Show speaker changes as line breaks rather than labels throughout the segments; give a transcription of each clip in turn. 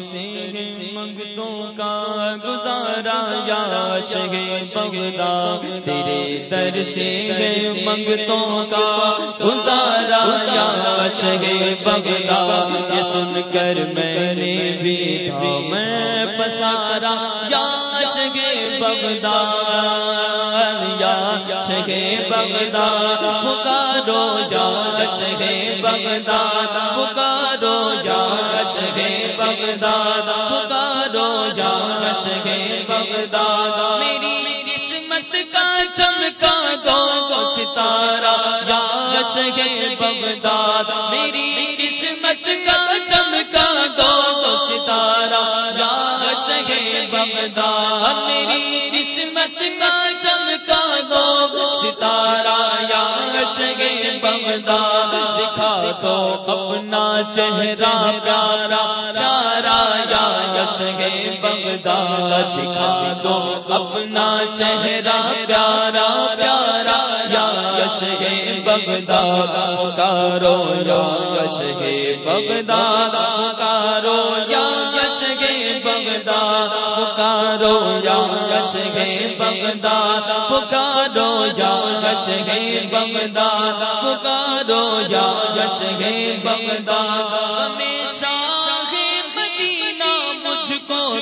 سے منگتوں کا گزارا یا شہ بغدا تیرے در سے منگتوں کا گزارا یا شہ بغدا یہ سن کر میں نے بھی میں پسارا، یا شہ بغدا یا شہ بغدا پکارو یا شہ بغدا پکارو یا شہ بغداد پکارو یا شہ بغداد۔ میری قسمت کا چمکا دو ستارہ، یا شہ بغداد۔ میری قسمت کا چمکا دو ستارہ، یا شہ بغداد۔ میری قسمت کا چمکا شہ بغداد، دکھا دو اپنا چہرہ پیارا پیارا یا یش گے بغداد، دکھا دو اپنا چہرہ پیارا پیارا یا بغداد پکارو یا یش گے بغداد پکارو یا یش گے بغداد پکارو یا یش گے بغداد پکارو یا یش گے بغداد پکارو یا یش گے بغداد ہمیشہ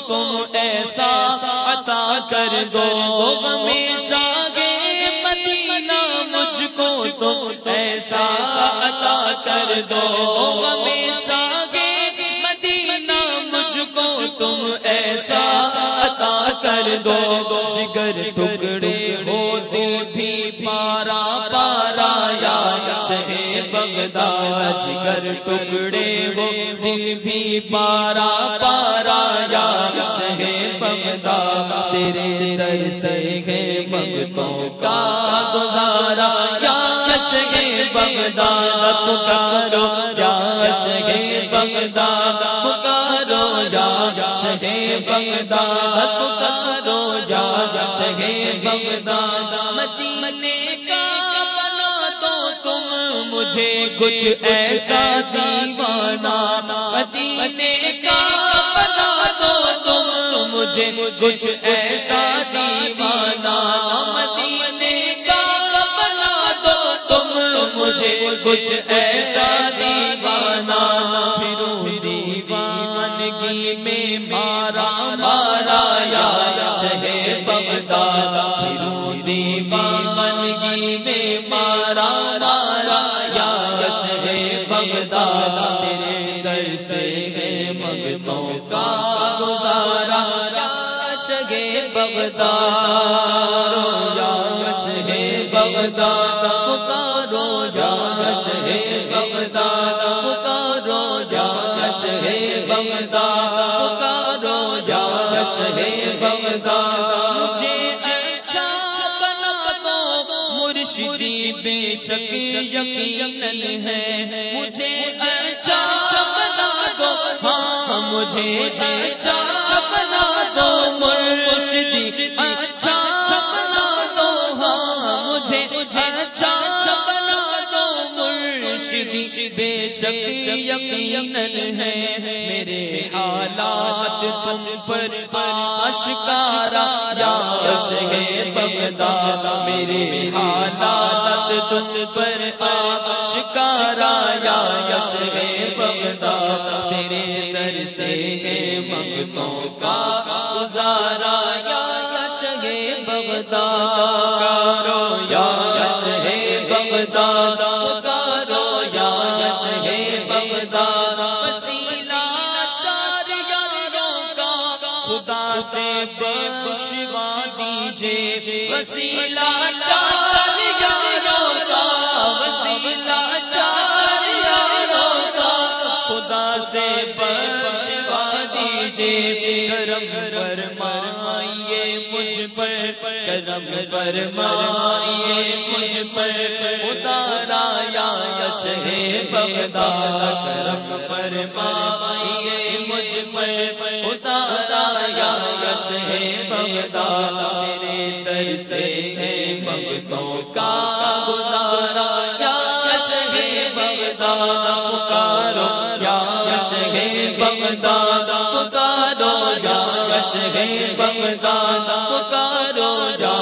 تم ایسا عطا کر دو۔ ہمیشہ مدینہ مجھ کو تم ایسا عطا کر دو۔ ہمیشہ مدینہ مجھ کو تم ایسا عطا کر دو۔ جگر ٹکڑے ہو دل بھی پارا پارا یا شہ بغداد۔ جگر ٹکڑے ہو دل بھی پارا پارا بغداد تیرے در سے گئے بگتوں کا گزارا، یا شہ بغداد پکارو، یا شہ بغداد پکارو، یا شہ بغداد پکارو، یا شہ بغداد۔ مدینے کا مجھے کچھ ایسا دیوانہ۔ مدینے مجھے کچھ ایسا دیوانہ مدینے کا بنا دو۔ تم مجھے کچھ ایسا دیوانہ پھروں دیوانگی میں مارا مارا یا شہ بغداد۔ پھروں دیوانگی میں مارا مارا یا شہ بغداد۔ تیرے در سے منگتوں کا بغداد یا شہ بغداد پکارو یا شہ بغداد پکارو یا شہ بغداد پکارو یا شہ بغداد اچھا مرشدی بے شک ہے۔ مجھے اچھا بنا دو ہاں مجھے اچھا رشتی بے شک یقین ہے میرے حالات تم پر آشکارا، یا شہ بغداد، میرے حالات تم پر آشکارا، یا شہ بغداد، تیرے در سے منگتوں کا گزارا، یا شہ بغداد کرو یا شہ بغداد خدا سے بخشوا دیجیے وسیلہ چار یاروں کا وسیلہ چار خدا سے بخشوا دیجیے کرم فرمائیے مجھ پر، کرم فرمائیے مجھ پر۔ اتارا یا شہ بغداد، کرم فرمائیے مجھ پر۔ اتارا یا شہ بغداد، تیرے در سے بغتوں کا گزارا۔ یا شہ بغداد، پکارو یا شہ بغداد ہے بغداد، پکارو یا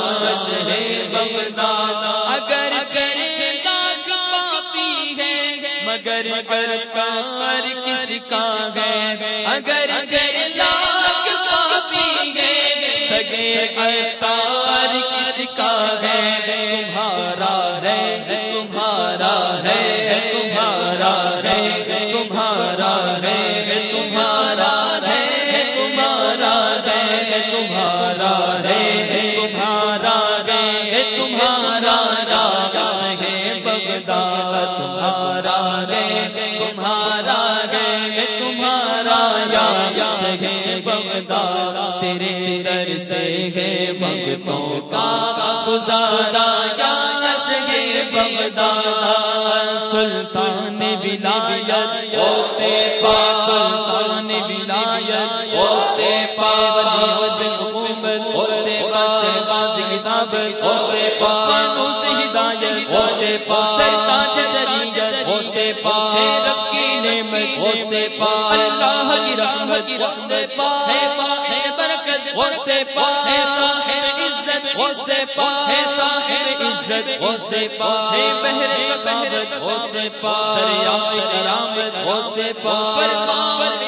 ہے بغداد۔ اگر چرچ لاکھ پاپی ہے، مگر کر کار کس کا ہے؟ اگر لاکھ پاپی ہے، سگے تار کس کا ہے؟ تمہارا راج ہے بغداد، تمہارا ہے تمہارا ہے، تمہارا راج ہے بغداد، تیرے در سے ہے بغتوں کا گزارا یاش ہے بغداد، سلطان ولایت او سے پاک سلطان خواب ہوتے پا فانوس ہدایت ہوتے پا سرتاج شریعت ہوتے پا رب کی نعمت ہوتے پا اللہ کی رحمت ہوتے پا ہے پا ہے برکت ہوتے پا ہے پا ہے عزت ہوتے پا ہے پا ہے عزت ہوتے پا ہے بہر سخاوت ہوتے پا دریائے کرامت ہوتے پا فرمان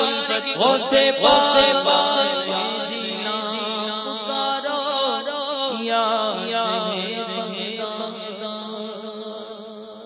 الفت غوث پاس پاس پاس